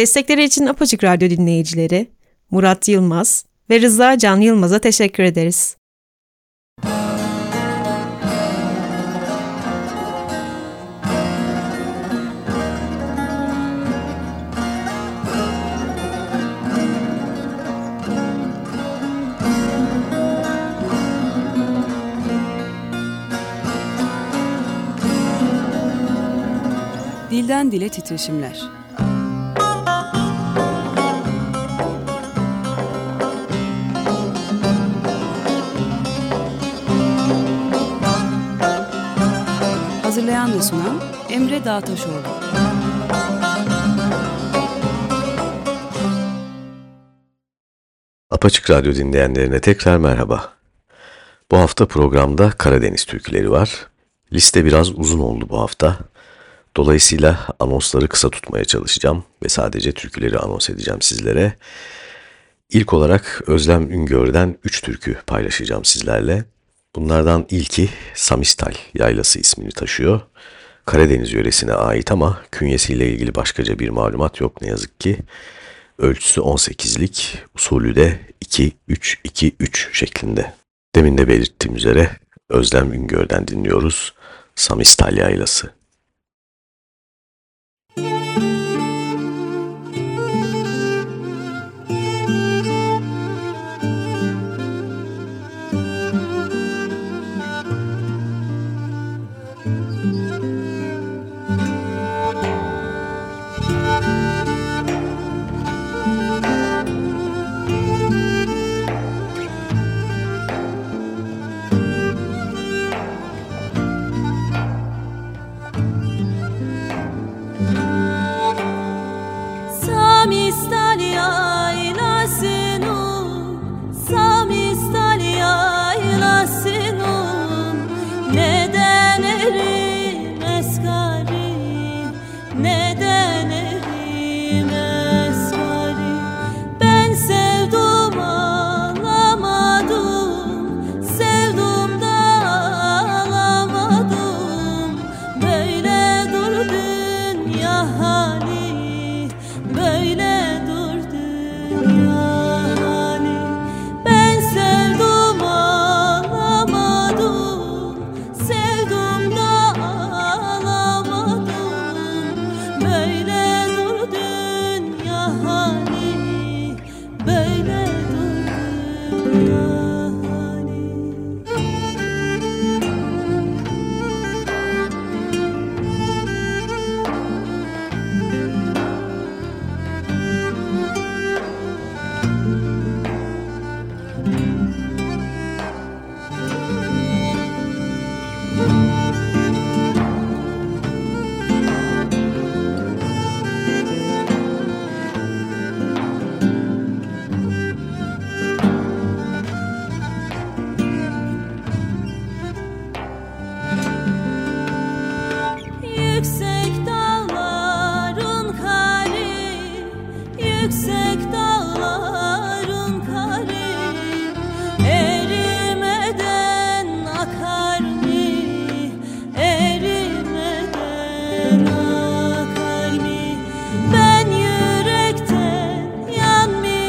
Destekleri için Apaçık Radyo dinleyicileri Murat Yılmaz ve Rıza Can Yılmaz'a teşekkür ederiz. Dilden Dile Titreşimler Hazırlayan ve sunan Emre Dağtaşoğlu. Apaçık Radyo dinleyenlerine tekrar merhaba. Bu hafta programda Karadeniz türküleri var. Liste biraz uzun oldu bu hafta. Dolayısıyla anonsları kısa tutmaya çalışacağım ve sadece türküleri anons edeceğim sizlere. İlk olarak Özlem Üngör'den 3 türkü paylaşacağım sizlerle. Bunlardan ilki Samistal Yaylası ismini taşıyor. Karadeniz yöresine ait ama künyesiyle ilgili başkaca bir malumat yok ne yazık ki. Ölçüsü 18'lik, usulü de 2-3-2-3 şeklinde. Demin de belirttiğim üzere Özlem Üngör'den dinliyoruz Samistal Yaylası.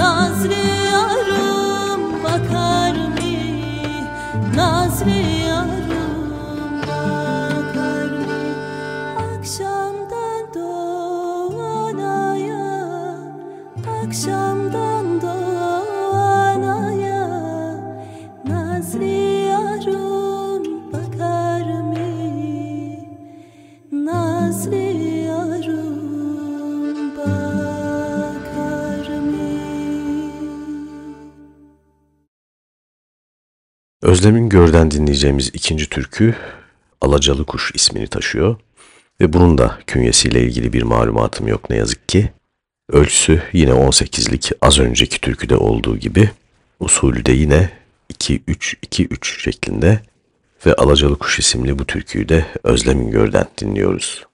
Nazlı arı Özlem'in Gör'den dinleyeceğimiz ikinci türkü Alacalı Kuş ismini taşıyor ve bunun da künyesiyle ilgili bir malumatım yok ne yazık ki. Ölçüsü yine 18'lik az önceki türküde olduğu gibi usulü de yine 2-3-2-3 şeklinde ve Alacalı Kuş isimli bu türküyü de Özlem'in Gör'den dinliyoruz.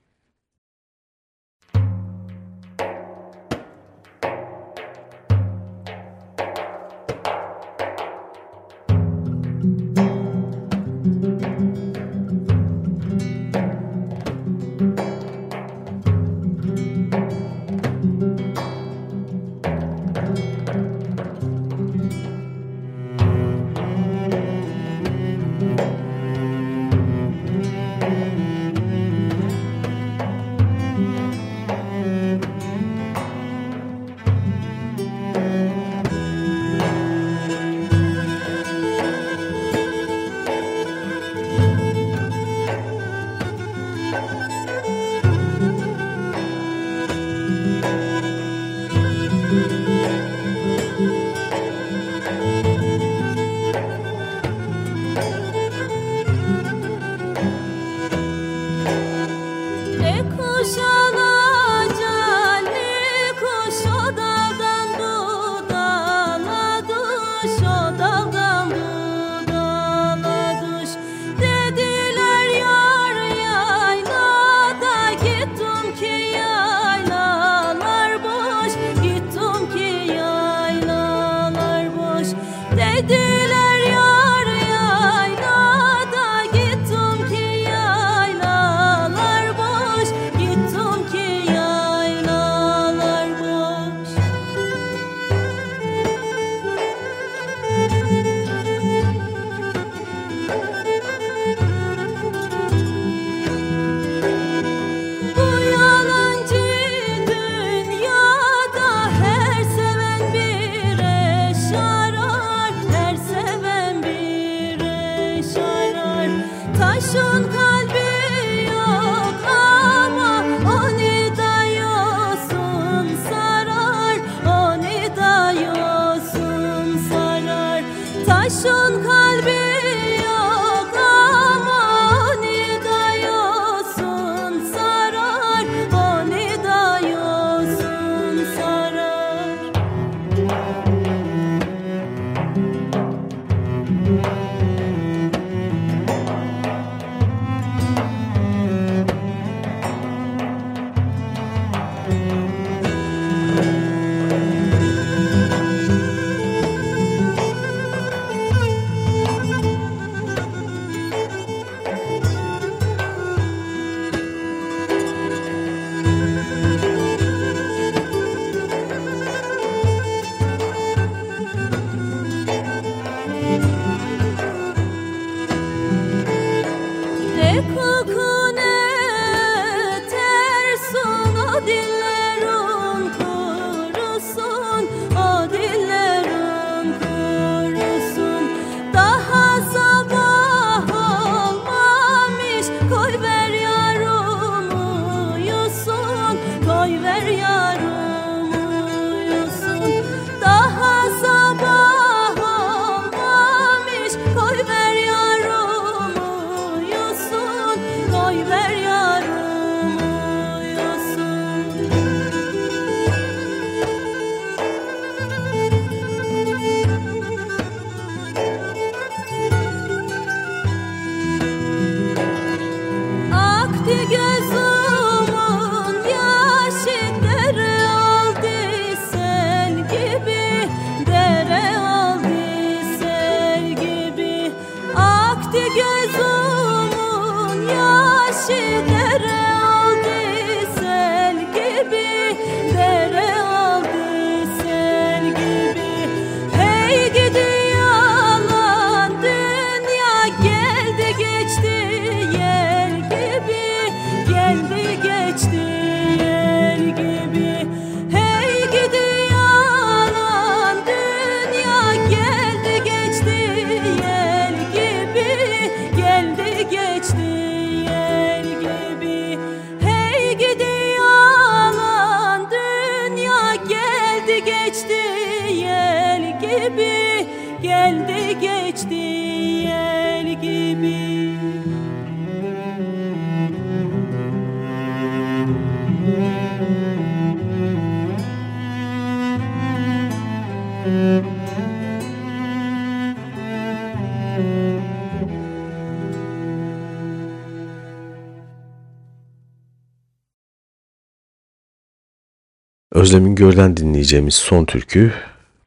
Özlem Üngör'den dinleyeceğimiz son türkü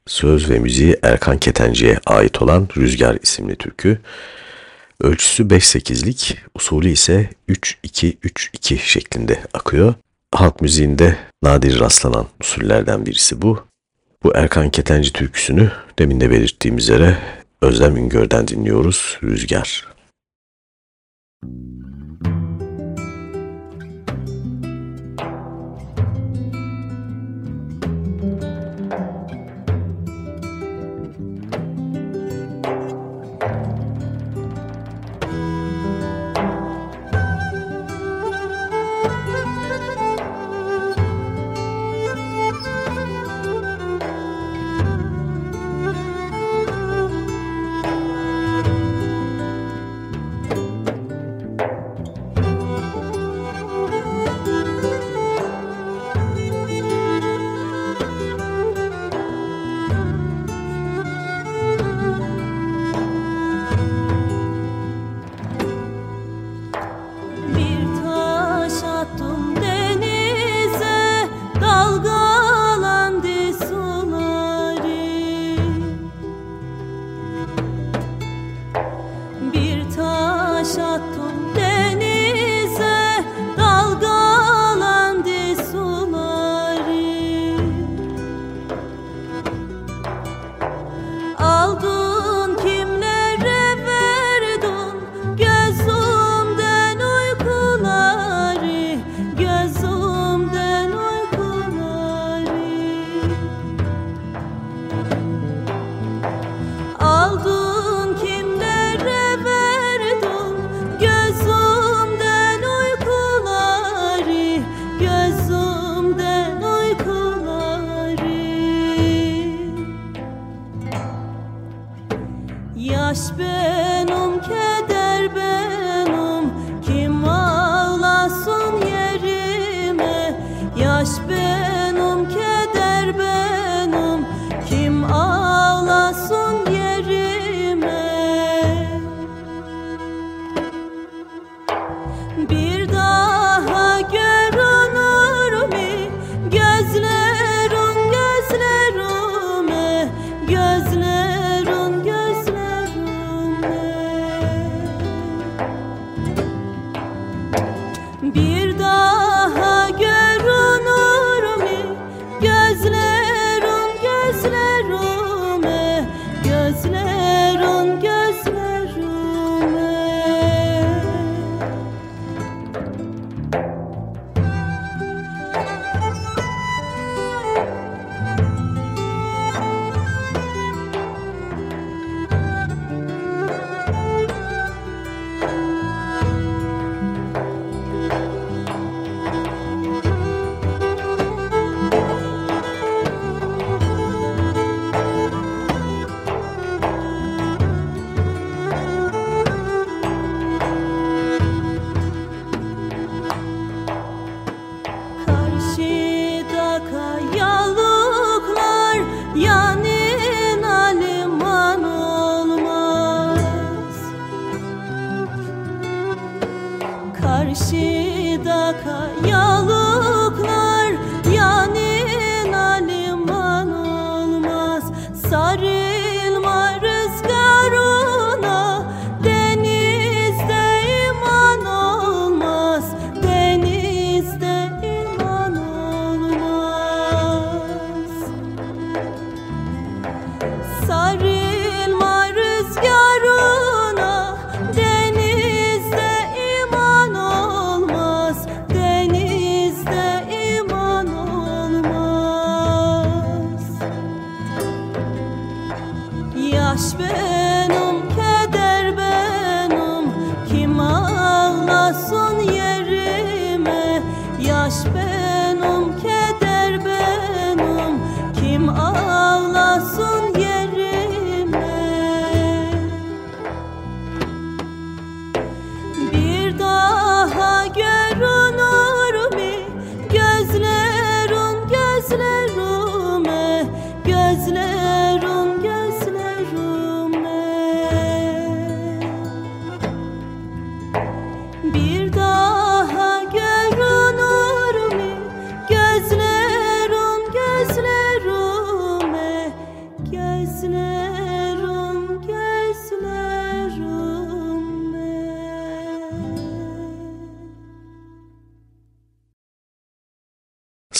söz ve müziği Erkan Ketenci'ye ait olan Rüzgar isimli türkü. Ölçüsü 5-8'lik, usulü ise 3-2-3-2 şeklinde akıyor. Halk müziğinde nadir rastlanan usullerden birisi bu. Bu Erkan Ketenci türküsünü demin de belirttiğim üzere Özlem Üngör'den dinliyoruz Rüzgar.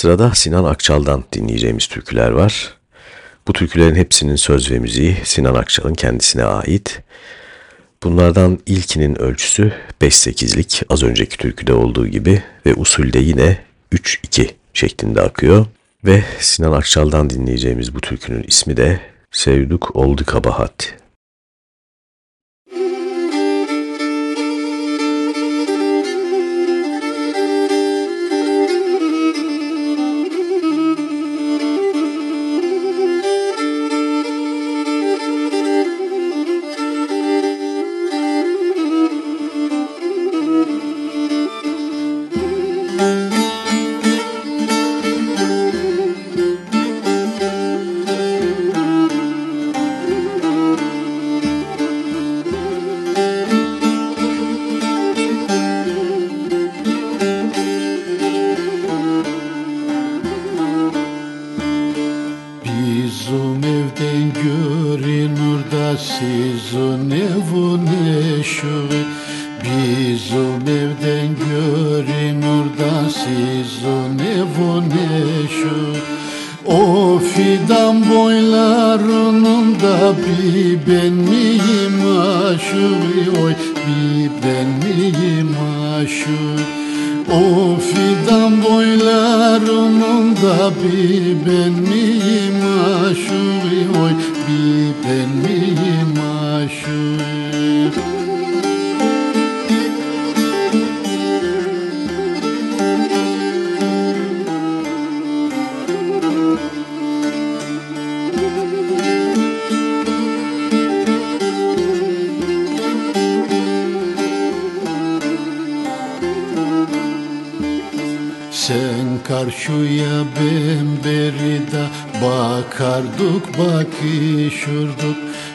Sırada Sinan Akçal'dan dinleyeceğimiz türküler var. Bu türkülerin hepsinin söz ve müziği Sinan Akçal'ın kendisine ait. Bunlardan ilkinin ölçüsü 5-8'lik az önceki türküde olduğu gibi ve usulde yine 3-2 şeklinde akıyor. Ve Sinan Akçal'dan dinleyeceğimiz bu türkünün ismi de Sevduk Oldu Kabahat.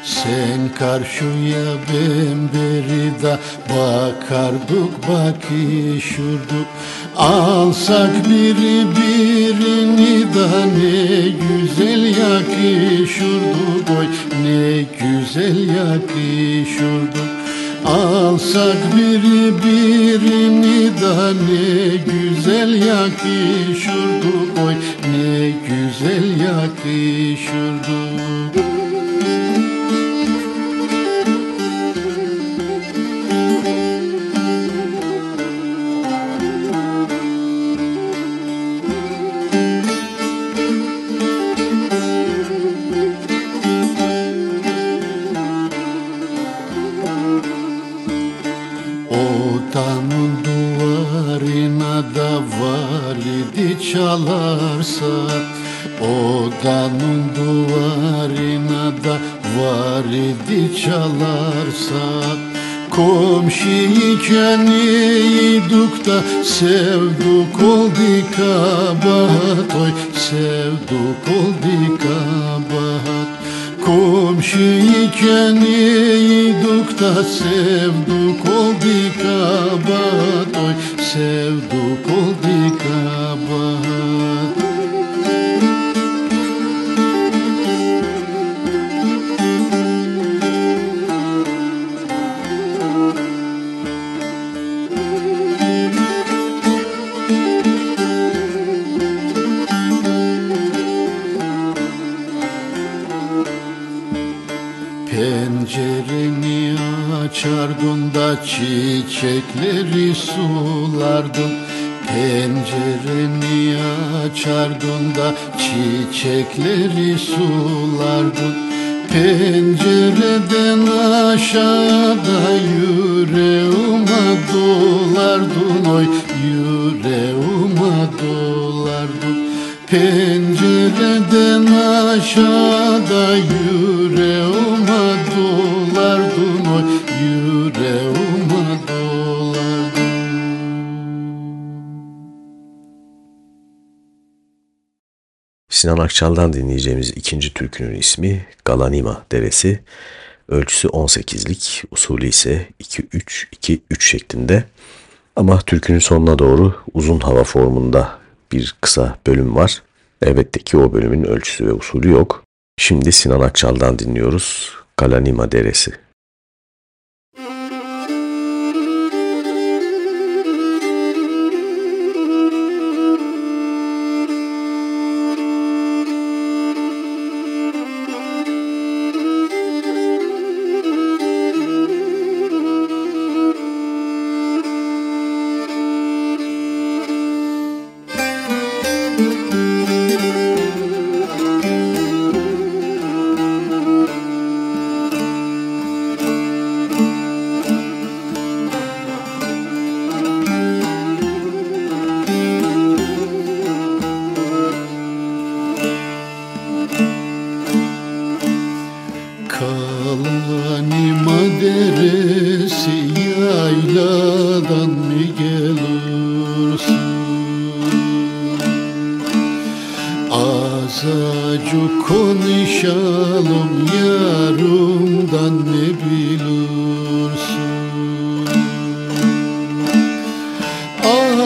Sen karşıya ben berida bakardık bakışırdık Alsak biri birini da ne güzel yakışırdık Oy ne güzel yakışırdık Alsak biri birini da ne güzel yakışırdık Oy ne güzel yakışırdık çalarsa Odanın duvarına da var idi çalarsa. Komşu iken iyiydik da sevduk oldu kabahat Oy sevduk oldu kabahat Komşu iken iyiydik da sevduk oldu kabahat Oy sevduk oldu kabahat açardın çiçekleri sulardın. Pencereni açardın da çiçekleri sulardın. Pencereden aşağıda yüreğime dolardın. Oy yüreğime dolardın. Pencereden aşağıda yüreğime dolardın Sinan Akçal'dan dinleyeceğimiz ikinci türkünün ismi Galanima Deresi. Ölçüsü 18'lik, usulü ise 2-3-2-3 şeklinde. Ama türkünün sonuna doğru uzun hava formunda bir kısa bölüm var. Elbette ki o bölümün ölçüsü ve usulü yok. Şimdi Sinan Akçal'dan dinliyoruz. Galanima Deresi.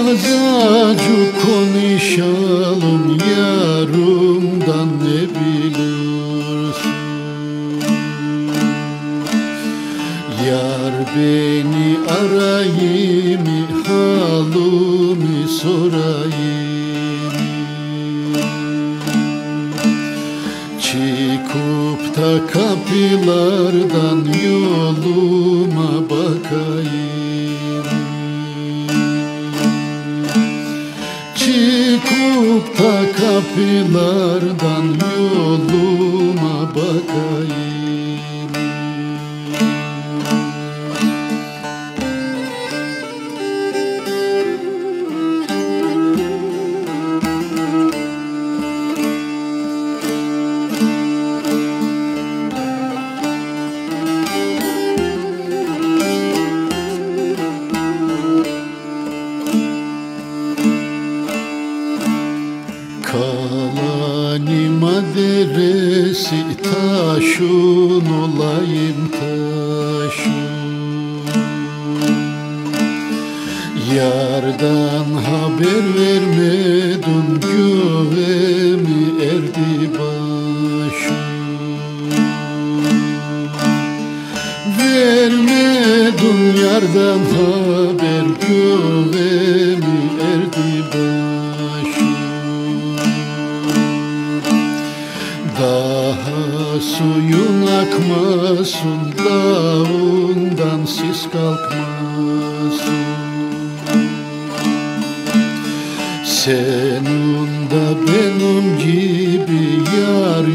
Azacık konuşalım yarımdan ne bilirsin Yar beni arayayım halımı sorayım. Çıkıp da kapılardan kapılardan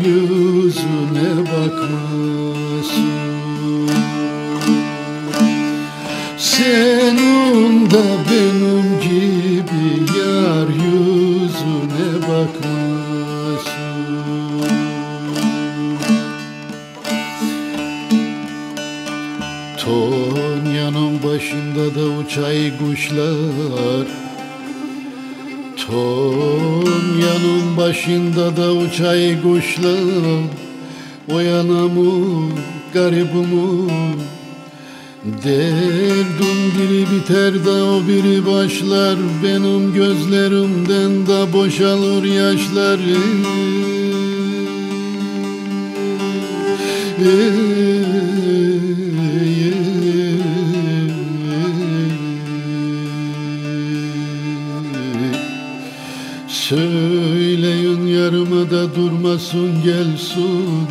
yar başında da uçay kuşlar O yanamı garibimu Derdim biri biter de o biri başlar Benim gözlerimden de boşalır yaşlar. Söyleyin yarıma da durmasın gelsin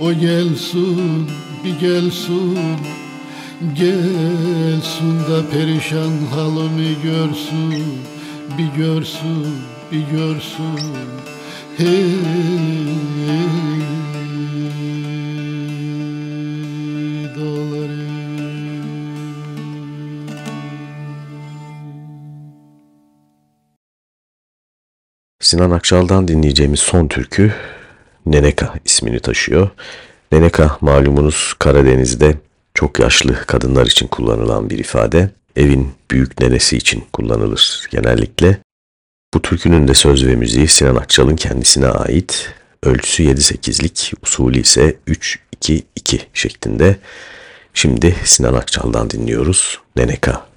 O gelsin bir gelsin Gelsin da perişan halımı görsün. Bir görsün bir görsün. Hey Sinan Akçal'dan dinleyeceğimiz son türkü Neneka ismini taşıyor. Neneka malumunuz Karadeniz'de çok yaşlı kadınlar için kullanılan bir ifade. Evin büyük nenesi için kullanılır genellikle. Bu türkünün de söz ve müziği Sinan Akçal'ın kendisine ait. Ölçüsü 7-8'lik, usulü ise 3-2-2 şeklinde. Şimdi Sinan Akçal'dan dinliyoruz Neneka.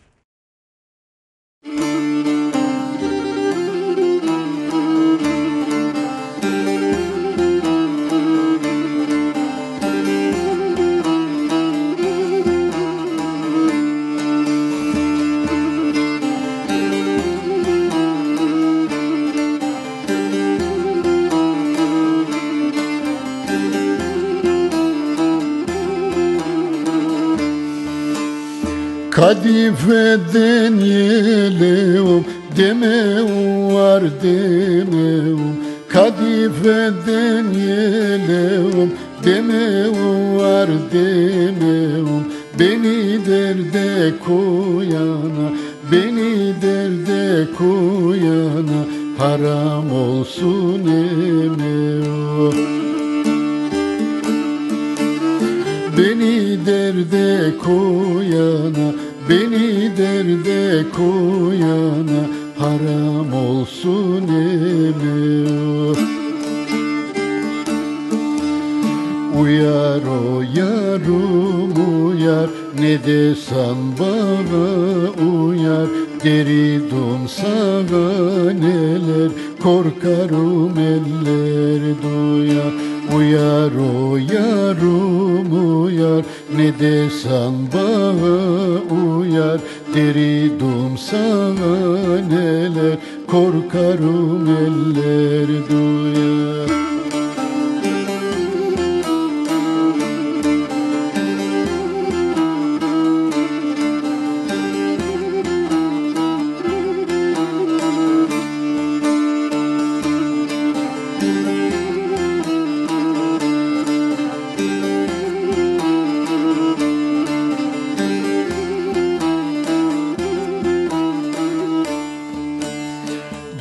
Kadifeden yeleğim demeğim var demeğim Kadifeden yeleğim demeğim var demeğim Beni derde koyana Beni derde koyana Haram olsun emeğim Beni derde koyana Beni derde koyana Haram olsun eme Uyar o yarım uyar Ne desen bana uyar. Deridum sana neler Korkarım eller duyar Uyar o yarım uyar. Ne desen bana uyar. Deridum sana neler. Korkarım eller duyar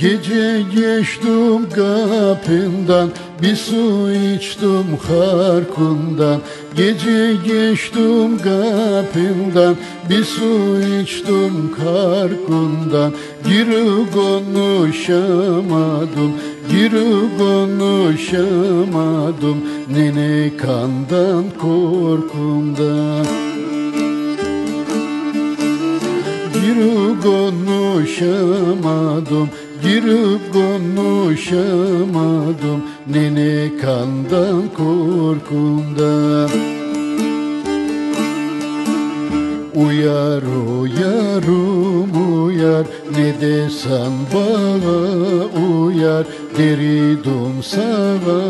Gece geçtim kapından Bir su içtim harkundan. Gece geçtim kapından Bir su içtim karkundan Giri konuşamadım Giri konuşamadım. Nene kandan korkumdan Girip konuşamadım Girip konuşamadım Nene kandan korkumdan Uyar uyarım uyar Ne desen bana uyar. Deridum sana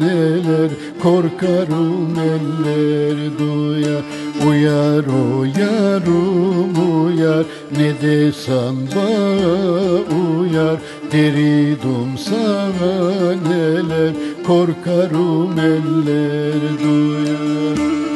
neler Korkarım eller duyar Uyar uyarım uyar. Ne desen bana uyar Deridum sana neler. Korkarım eller duyar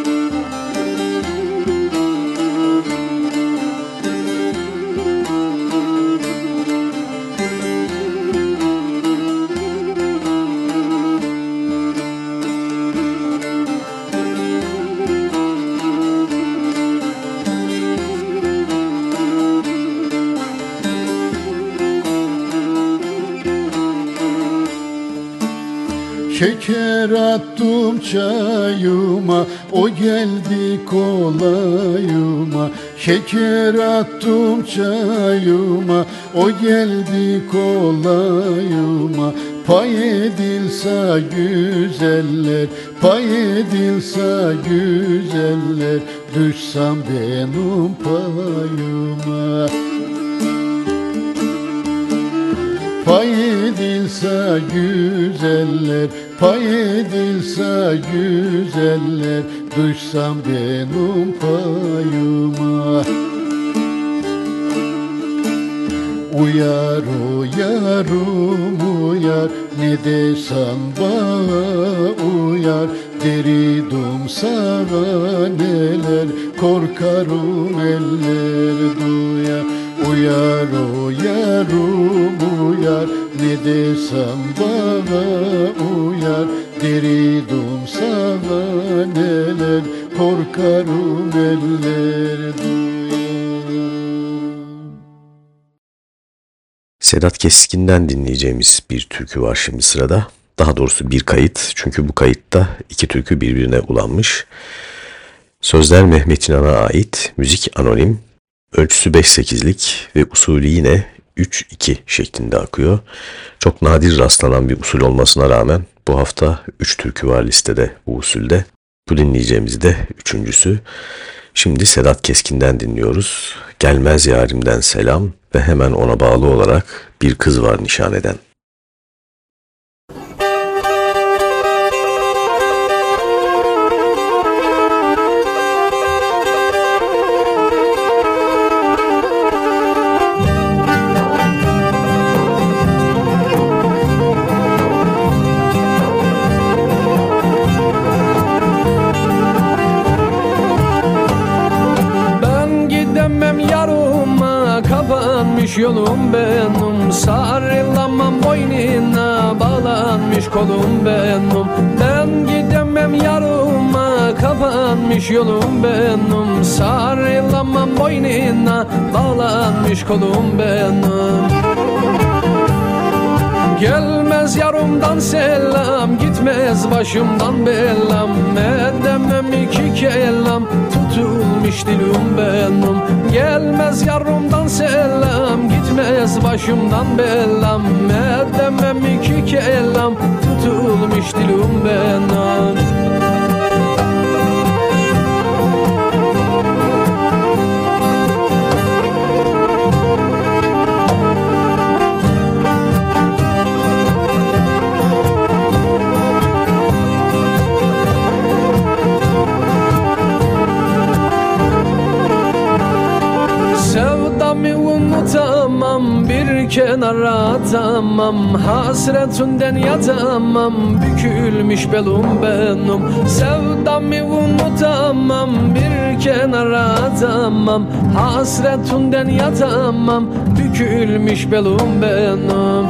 Şeker attım çayıma O geldi kolayıma. Şeker attım çayıma O geldi kolayıma. Pay edilse güzeller Pay edilse güzeller. Düşsem benim payıma. Pay edilse güzeller Pay edilse güzeller Düşsem benim payıma. Uyar uyarım uyar Ne desen bana uyar. Deridum sana neler Korkarım eller duyar. Uyar uyarım uyar Ne desem bana uyar Deridum sana neler Korkarım eller Sedat Keskin'den dinleyeceğimiz bir türkü var şimdi sırada. Daha doğrusu bir kayıt çünkü bu kayıtta iki türkü birbirine ulanmış. Sözler Mehmet İnan'a ait, müzik anonim, ölçüsü 5-8'lik ve usulü yine 3-2 şeklinde akıyor. Çok nadir rastlanan bir usul olmasına rağmen bu hafta 3 türkü var listede bu usulde. Bu dinleyeceğimiz de üçüncüsü. Şimdi Sedat Keskin'den dinliyoruz. Gelmez yarimden selam ve hemen ona bağlı olarak bir kız var nişan eden. Kapanmış yolum benim Sarılamam boynuna bağlanmış kolum benim. Ben gidemem yarıma kapanmış yolum benim. Sarılamam boynuna bağlanmış kolum benim Gelmez yarımdan selam Gitmez başımdan belam. Edemem iki kelam Tutulmuş dilim benim. Gelmez yarımdan selam Gitmez başımdan belam. Edemem iki kelam Tutulmuş dilim benim unutamam bir kenara atamam. Hasretinden yatamam bükülmüş belum benim Sevdamı unutamam bir kenara atamam. Hasretinden yatamam bükülmüş belum benim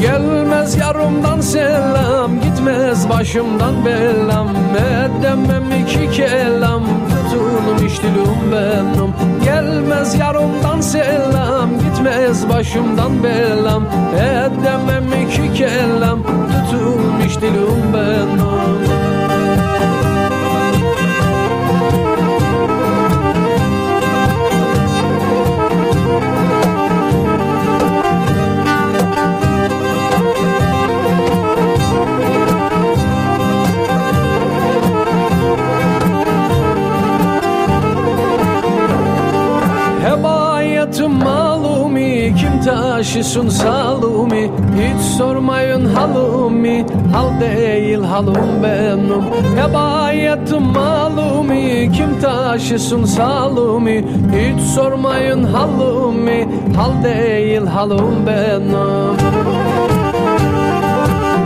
Gelmez yarımdan selam Gitmez başımdan belam. Edemem iki kelam Tutulmuş dilim Gelmez yarımdan selam Gitmez başımdan belam. Edemem iki kelam Tutulmuş dilim benim taşısın salumi Hiç sormayın halumi. Hal değil halum benim. Hebayetim malumi Kim taşısın salumi? Hiç sormayın halumi Hal değil halum benim.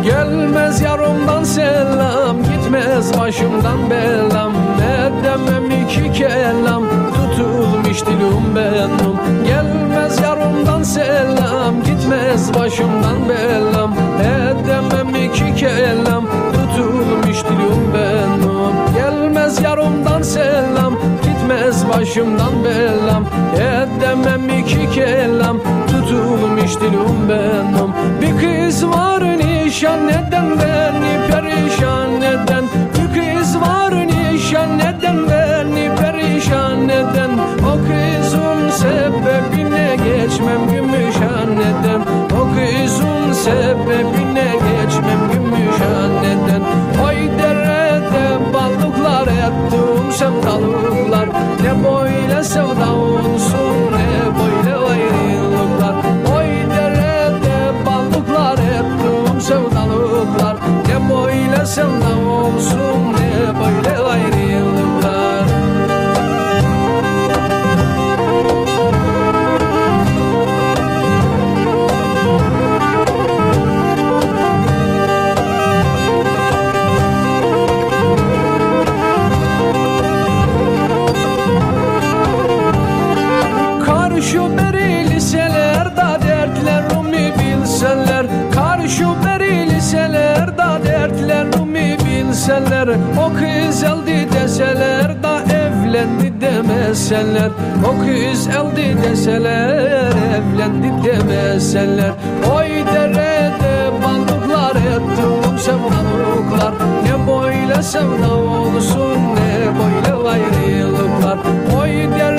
Gelmez yarımdan selam Gitmez başımdan belam. Edemem iki kelam Tutulmuş dilim benim. Gelmez yarımdan selam Gitmez başımdan belam. Edemem iki kelam Tutulmuş dilim benim Gelmez yarımdan selam Gitmez başımdan belam. Edemem iki kelam Tutulmuş dilim benim Bir kız var nişan neden beni perişan neden Bir kız var nişan neden beni perişan neden O kızın sebebine geçmem gümüşhaneden O kızın sebebine geçmem gümüşhaneden Oy derede balıklar ettim sevdalıklar Ne böyle sevda olsun ne böyle ayrılıklar. Oy derede balıklar ettim sevdalıklar Ne böyle sevda olsun ne Karşı beri liseler da dertlerimi bilseler. Karşı beri liseler da dertlerimi bilseler. O kız eldi deseler da evlendi demeseler. O kız eldi deseler evlendi demeseler. Oy derede balıklar ettim sevdalıklar Ne böyle sevda olsun ne böyle ayrılıklar. Oy derede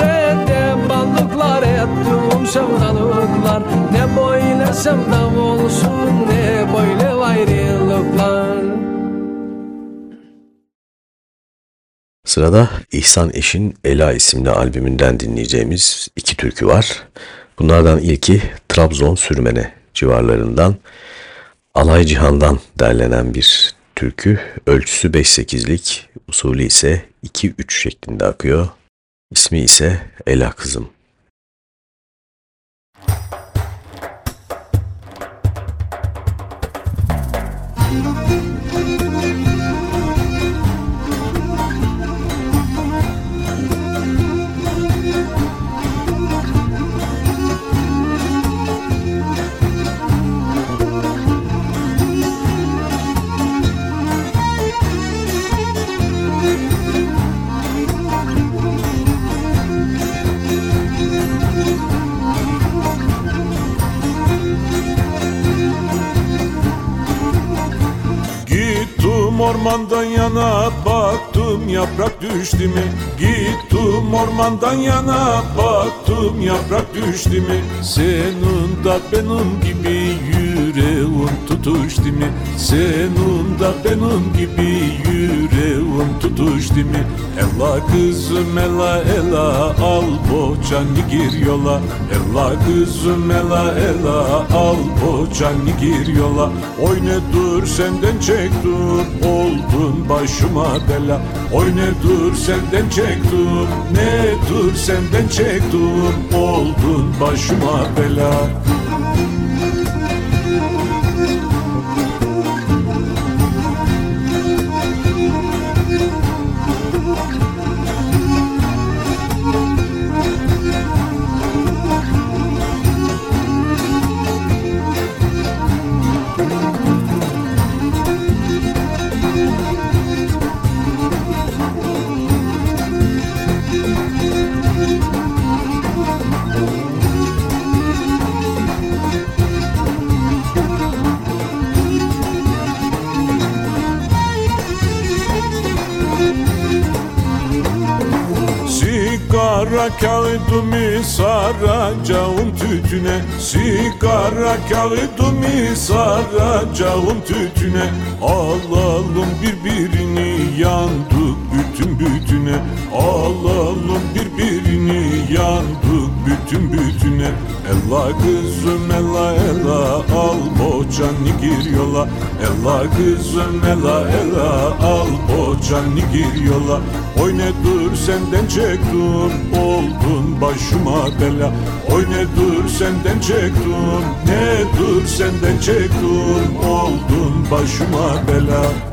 ettim sevdalıklar Ne böyle sevda olsun ne böyle ayrılıklar Sırada İhsan Eş'in Ela isimli albümünden dinleyeceğimiz iki türkü var. Bunlardan ilki Trabzon Sürmene civarlarından Alay Cihan'dan derlenen bir türkü. Ölçüsü 5-8'lik, usulü ise 2-3 şeklinde akıyor. İsmi ise Ela Kızım. Ormandan yana baktım yaprak düştü mü? Gittim ormandan yana baktım yaprak düştü mü? Senin da benim gibi yüreğim tutuştu mu Senin da benim gibi yüreğim tutuştu mu Ella kızım ella ella al boçanı gir yola. Ella kızım ella ella al boçanı gir yola. Oyne dur senden çek dur oldun başıma bela. Oyne dur senden çek dur ne dur senden çek dur oldun başıma bela kağıdımı saracağım tütüne Sigara kağıdımı saracağım tütüne Alalım birbirini yandık bütün bütüne. Alalım birbirini yandık bütün bütüne. Ella kızım ella ella al boçanı gir yola. Ella kızım ella ella al boçanı gir yola. Oyne dur senden çek dur oldun başıma bela. Oyne dur senden çek dur ne dur senden çek dur oldun başıma bela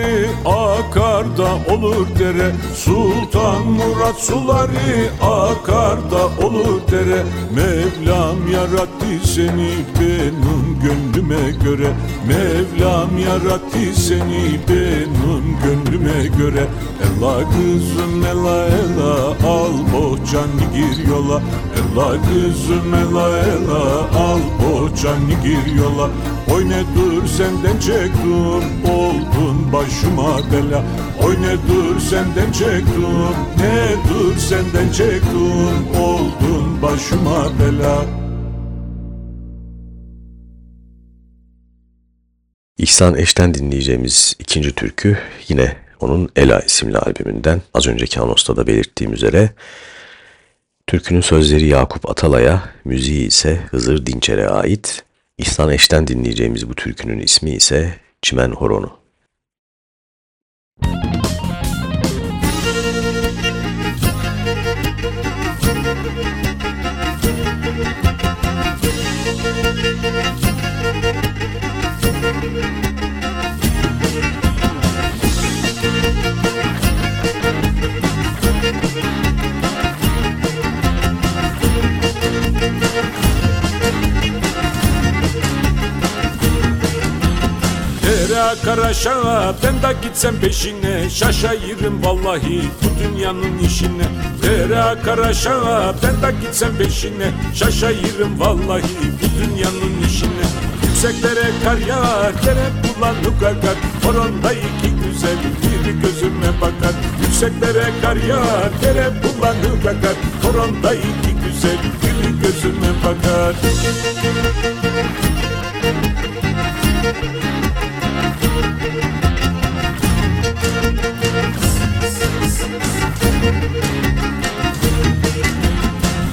suları akar da olur dere. Sultan Murat suları akar da olur dere. Mevlam yarattı seni benim gönlüme göre. Mevlam yarattı seni benim gönlüme göre. Ella kızım ella ella al bohçanı gir yola. Ella kızım ella ella al bohçanı gir yola Oyne dur senden çek dur oldun başıma bela. Oyne dur senden çek dur ne dur senden çek dur oldun başıma bela. İhsan Eş'ten dinleyeceğimiz ikinci türkü yine onun Ela isimli albümünden az önceki anosta da belirttiğim üzere. Türkünün sözleri Yakup Atalay'a, müziği ise Hızır Dinçer'e ait. İhsan Eş'ten dinleyeceğimiz bu türkünün ismi ise Çimen Horonu. Aşağı ben de gitsem peşine Şaşayırım vallahi bu dünyanın işine. Akar aşağı ben de gitsem peşine Şaşayırım vallahi bu dünyanın işine. Yükseklere kar yağar dere bulanık akar Horonda iki güzel biri gözüme bakar. Yükseklere kar yağar dere bulanık akar Horonda iki güzel biri gözüme bakar. Göz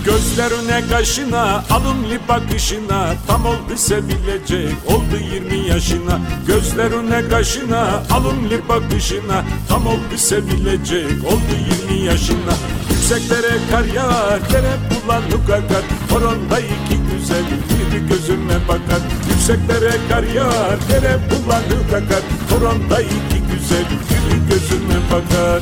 Gözlerine kaşına alımlı bakışına Tam oldu sevilecek oldu 20 yaşına. Gözlerine kaşına alımlı bakışına Tam oldu sevilecek oldu 20 yaşına. Yükseklere kar yağar dere bulanık akar Horonda iki güzel biri gözüme bakar Yükseklere kar yağar dere bulanık akar Horonda iki güzel biri gözüme bakar.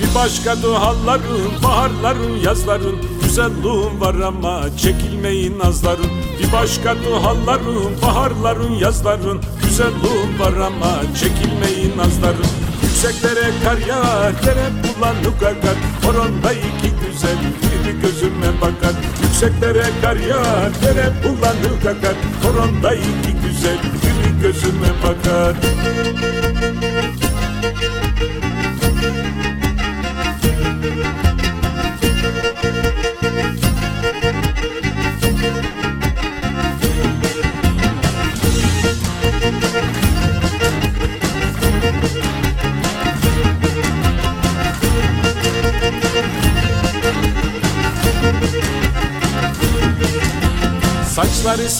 Bir başka duhalların, baharların, yazların Güzelliğin var ama çekilmeyin nazların Bir başka duhalların, baharların, yazların Güzelliğin var ama çekilmeyin nazların. Yükseklere kar yağar, dere bulanık akar Horonda iki güzel, biri gözüme bakar. Yükseklere kar yağar, dere bulanık akar Horonda iki güzel, biri gözüme bakar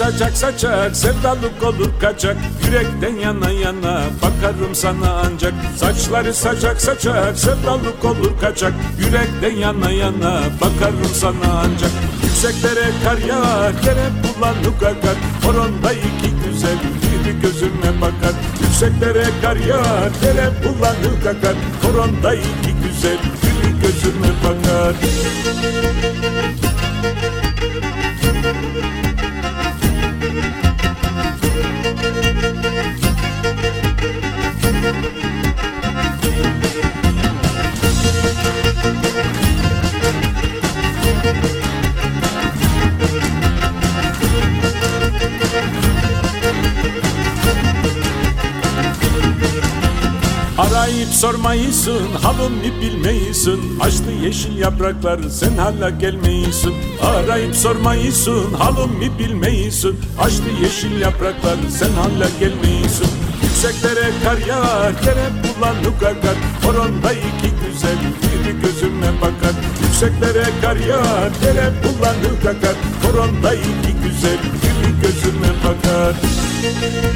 saçak saçak sevdalık olur kaçak. Yürekten yana yana bakarım sana ancak. Saçları saçak saçak sevdalık olur kaçak. Yürekten yana yana bakarım sana ancak. Yükseklere kar yağar yere bulanık akar. Horonda iki güzel biri gözüme bakar. Yükseklere kar yağar yere bulanık akar. Horonda iki güzel biri gözüme bakar. Arayıp sormayısın, halımı bilmeyisin? Açtı yeşil yapraklar, sen hala gelmeyisin. Arayıp sormayısın, halımı bilmeyisin? Açtı yeşil yapraklar, sen hala gelmeyisin. Yükseklere kar yağar, yere bulanık akar Horonda iki güzel, biri gözüme bakar. Yükseklere kar yağar, yere bulanık akar Horonda iki güzel, biri gözüme bakar. Ben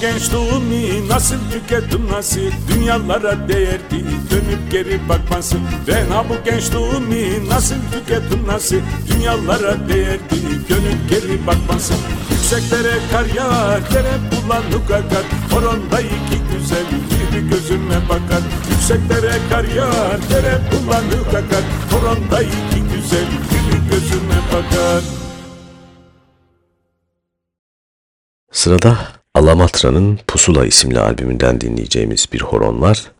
gençliğimi nasıl tükettim nasıl Dünyalara değerdi dönüp geri bakmasın. Ben ha bu gençliğimi nasıl tükettim nasıl Dünyalara değerdi dönüp geri bakmasın. Yükseklere kar yağar yere bulanık akar Horonda iki güzel biri gözüme bakar. Yükseklere kar yağar yere bulanık akar Horonda iki güzel biri gözüme bakar. Sırada Alamatra'nın Pusula isimli albümünden dinleyeceğimiz bir horon var.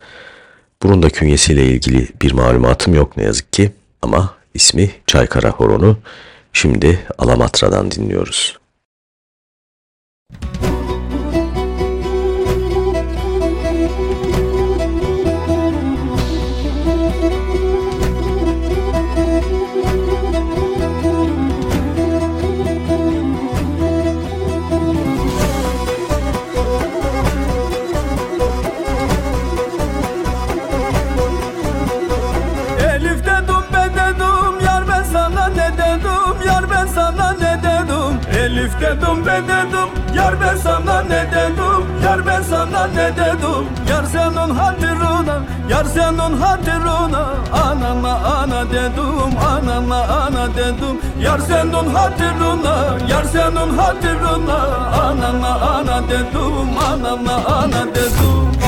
Bunun da künyesiyle ilgili bir malumatım yok ne yazık ki ama ismi Çaykara horonu. Şimdi Alamatra'dan dinliyoruz. Dedim ben dedim? Yar ben sana ne dedim? Yar ben sana ne dedim? Yar senin hatırına yar senin hatırına. Anana ana dedim anana ana dedim. Yar senin hatırına yar senin hatırına. Anana ana dedim anana ana dedim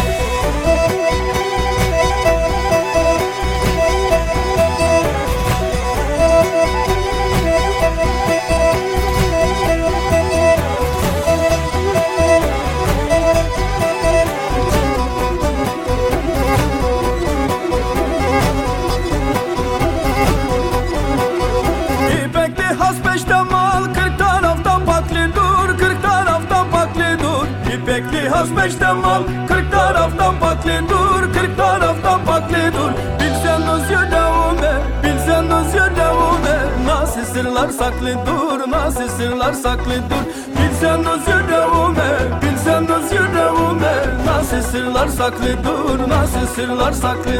sırlar saklı dur Nasıl sırlar saklı dur. Bilsen özgür devume Bilsen özgür devume Nasıl sırlar saklı dur Nasıl sırlar saklı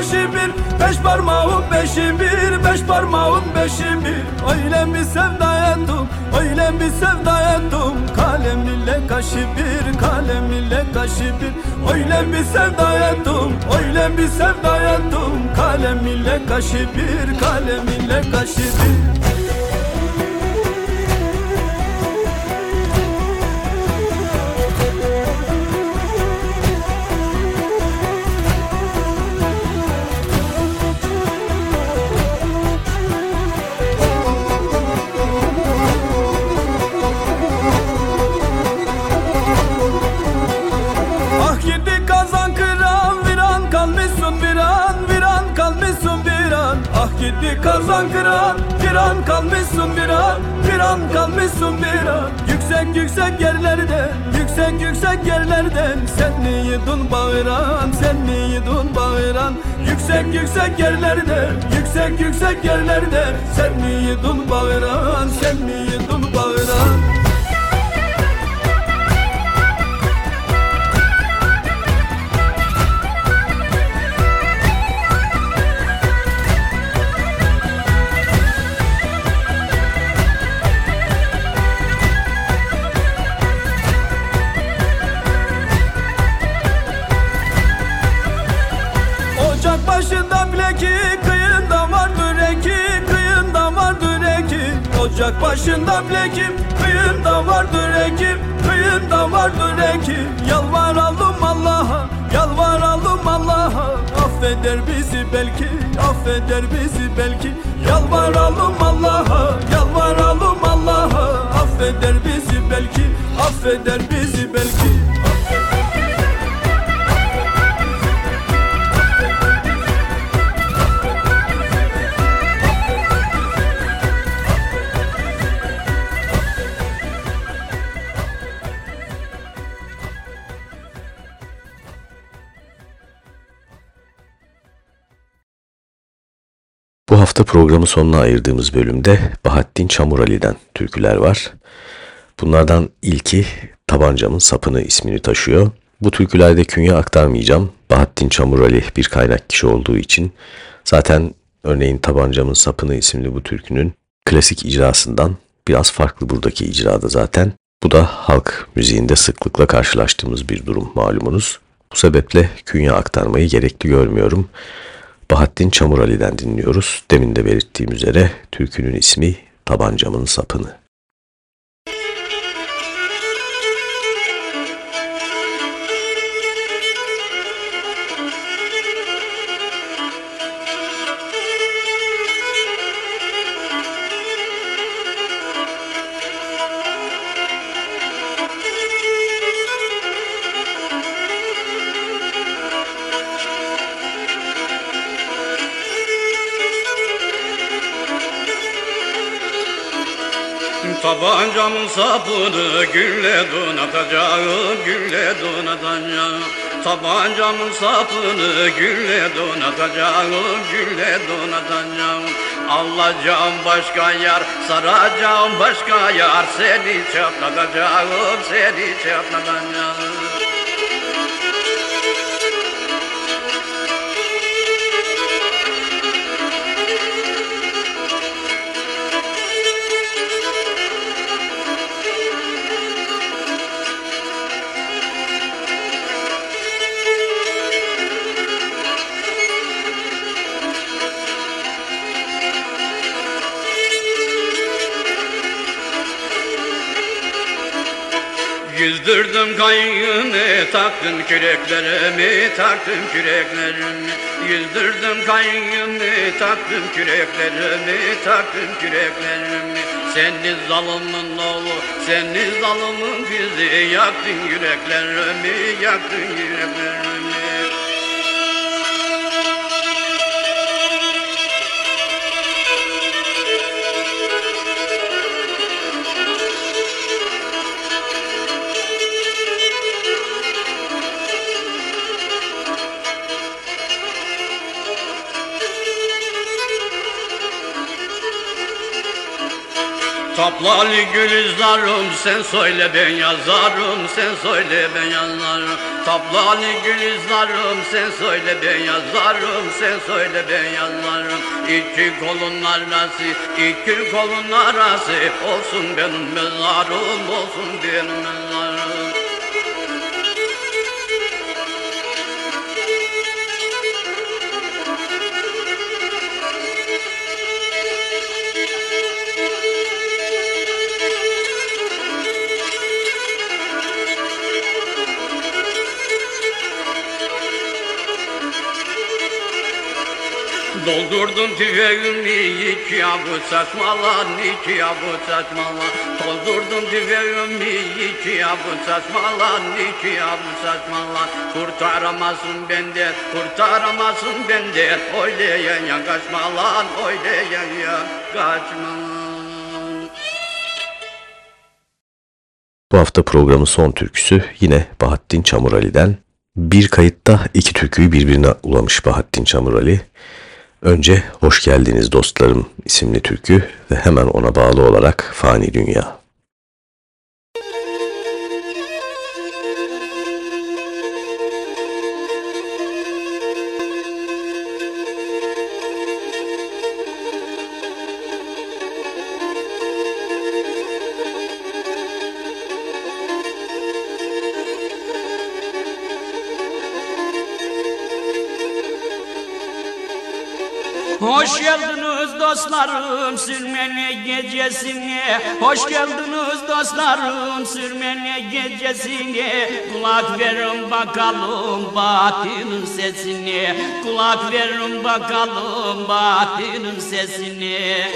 başı bir Beş parmağın beşi bir Beş parmağın beşi bir. Öyle bir sevda ettim Öyle bir sevda ettim Kalem ile kaşı bir Kalem ile kaşı bir. Öyle bir sevda ettim Öyle bir sevda ettim Kalem ile kaşı bir Kalem ile kaşı bir Gidi kazan kıran viran kalmışsın bir an viran kalmışsın bir an. Yüksek yüksek yerlerden yüksek yüksek yerlerden Sen mi yedin bağıran sen mi yedin bağıran? Yüksek yüksek yerlerden yüksek yüksek yerlerden Sen mi yedin bağıran sen mi yedin bağıran Ocak başında pleki Kıyında vardır eki Kıyında vardır eki Yalvaralım Allah'a Yalvaralım Allah'a. Affeder bizi belki Affeder bizi belki. Yalvaralım Allah'a Yalvaralım Allah'a. Affeder bizi belki Affeder bizi belki hafta programı sonuna ayırdığımız bölümde Bahattin Çamurali'den türküler var. Bunlardan ilki Tabancamın Sapını ismini taşıyor. Bu türkülerde künye aktarmayacağım. Bahattin Çamurali bir kaynak kişi olduğu için zaten örneğin Tabancamın Sapını isimli bu türkünün klasik icrasından biraz farklı buradaki icrada zaten. Bu da halk müziğinde sıklıkla karşılaştığımız bir durum malumunuz. Bu sebeple künye aktarmayı gerekli görmüyorum. Bahattin Çamurali'den dinliyoruz. Demin de belirttiğim üzere türkünün ismi Tabancamın Sapını. Tabancamın sapını gülle donatacağım, gülle donatacağım. Tabancamın sapını gülle donatacağım, gülle donatacağım. Alacağım başka yar, saracağım başka yar. Seni çatlatacağım, seni çatlatacağım. Yüzdürdüm kayığımı taktım küreklerimi taktım küreklerimi Yüzdürdüm kayığımı taktım küreklerimi taktım küreklerimi. Seni zalımın oğlu seni zalımın bizi Yaktın yüreklerimi yaktın yüreklerimi Taplalı gülizarım sen söyle ben yazarım sen söyle ben yazarım. Taplalı gülizarım sen söyle ben yazarım sen söyle ben yazarım. İki kolun arası iki kolun arası olsun benim mezarım olsun benim mezarım Doldurdum tüfeğimi iki avuç saçmalan iki avuç saçmalan Doldurdum tüfeğimi iki avuç saçmalan iki avuç saçmalan Kurtaramazsın benden kurtaramazsın benden Oylayan ya kaçma lan oylayan ya kaçma Bu hafta programın son türküsü yine Bahattin Çamurali'den. Bir kayıtta iki türküyü birbirine ulamış Bahattin Çamurali. Önce Hoş Geldiniz Dostlarım isimli türkü ve hemen ona bağlı olarak Fani Dünya. Hoş geldiniz dostlarım sürmene gecesine Hoş geldiniz dostlarım sürmene gecesine Kulak verin bakalım batının sesine Kulak verin bakalım batının sesine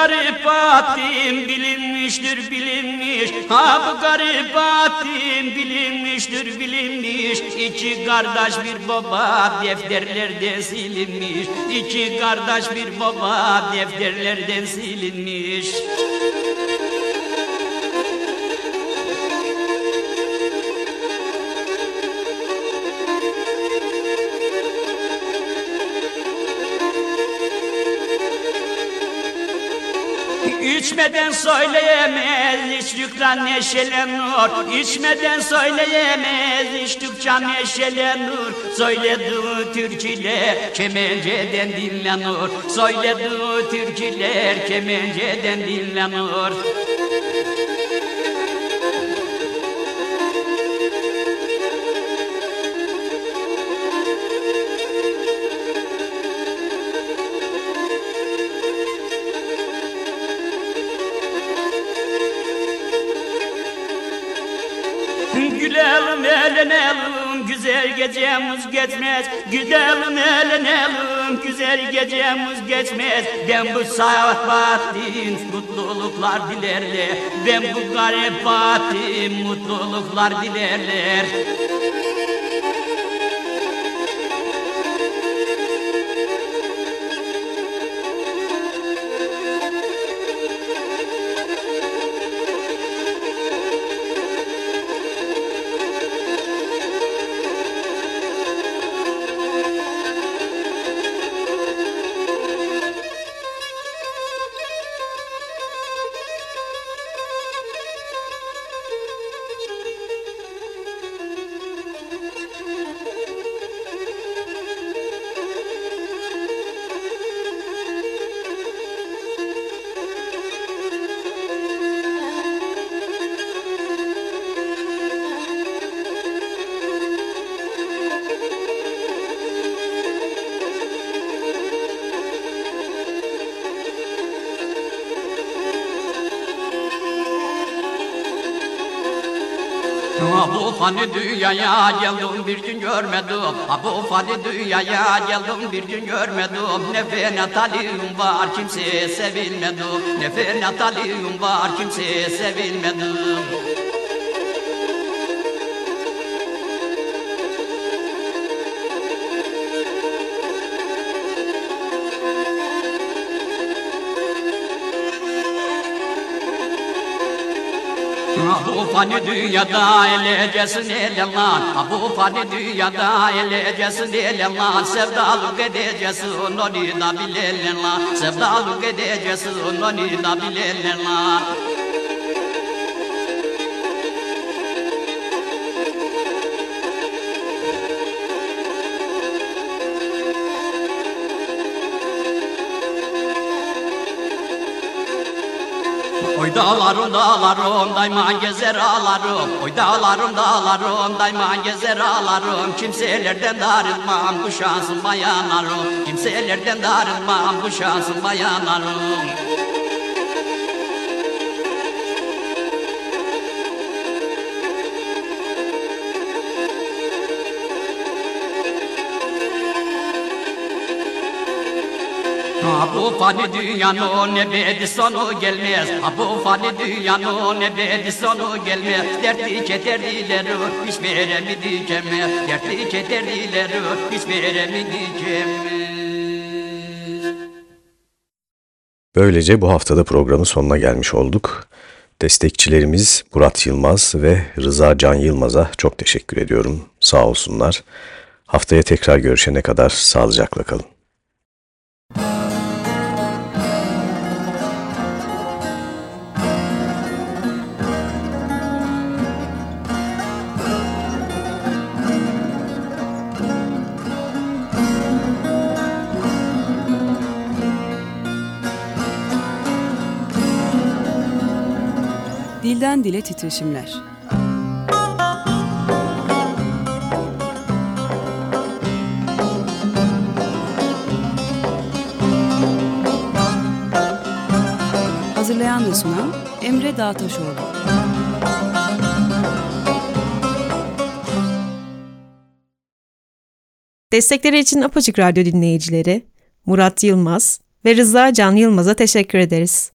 garip hatim bilinmiştir bilinmiş. Ha bu garip hatim bilinmiştir bilinmiş. İki kardeş bir baba defterlerden silinmiş. İki kardeş bir baba defterlerden silinmiş İçmeden söyleyemez içtikçe neşelenir İçmeden söyleyemez içtikçe neşelenir Söylediği türküler kemenceden dinlenir Söylediği türküler kemenceden dinlenir gecemiz geçmez Gülelim eğlenelim. Güzel gecemiz geçmez. Ben bu saat batin mutluluklar dilerler. Ben bu garip batin mutluluklar dilerler fani dünyaya geldim bir gün görmedim. Ha bu fani dünyaya geldim bir gün görmedim. Ne fena talim var kimseye sevilmedim Ne fena talim var kimseye sevilmedim fani dünyada elecesin eleman Ha bu fani dünyada elecesin eleman Sevdalık edeceksin onu da bilelim lan Sevdalık edeceksin onu da bilelim Oy dağlarım dağlarım dayman gezer ağlarım. Oy dağlarım dağlarım dayman gezer ağlarım. Kimselerden darılmam bu şansın bayanlarım. Kimselerden darılmam bu şansın bayanlarım fani dünyanın ebedi sonu gelmez Ha bu fani dünyanın ebedi sonu gelmez Dertli kederlileri hiç veremi dikemez Dertli kederlileri hiç veremi dikemez Böylece bu haftada programın sonuna gelmiş olduk. Destekçilerimiz Murat Yılmaz ve Rıza Can Yılmaz'a çok teşekkür ediyorum. Sağ olsunlar. Haftaya tekrar görüşene kadar sağlıcakla kalın. Dilden dile titreşimler. Hazırlayan ve sunan Emre Dağtaşoğlu. Destekleri için Apaçık Radyo dinleyicileri Murat Yılmaz ve Rıza Can Yılmaz'a teşekkür ederiz.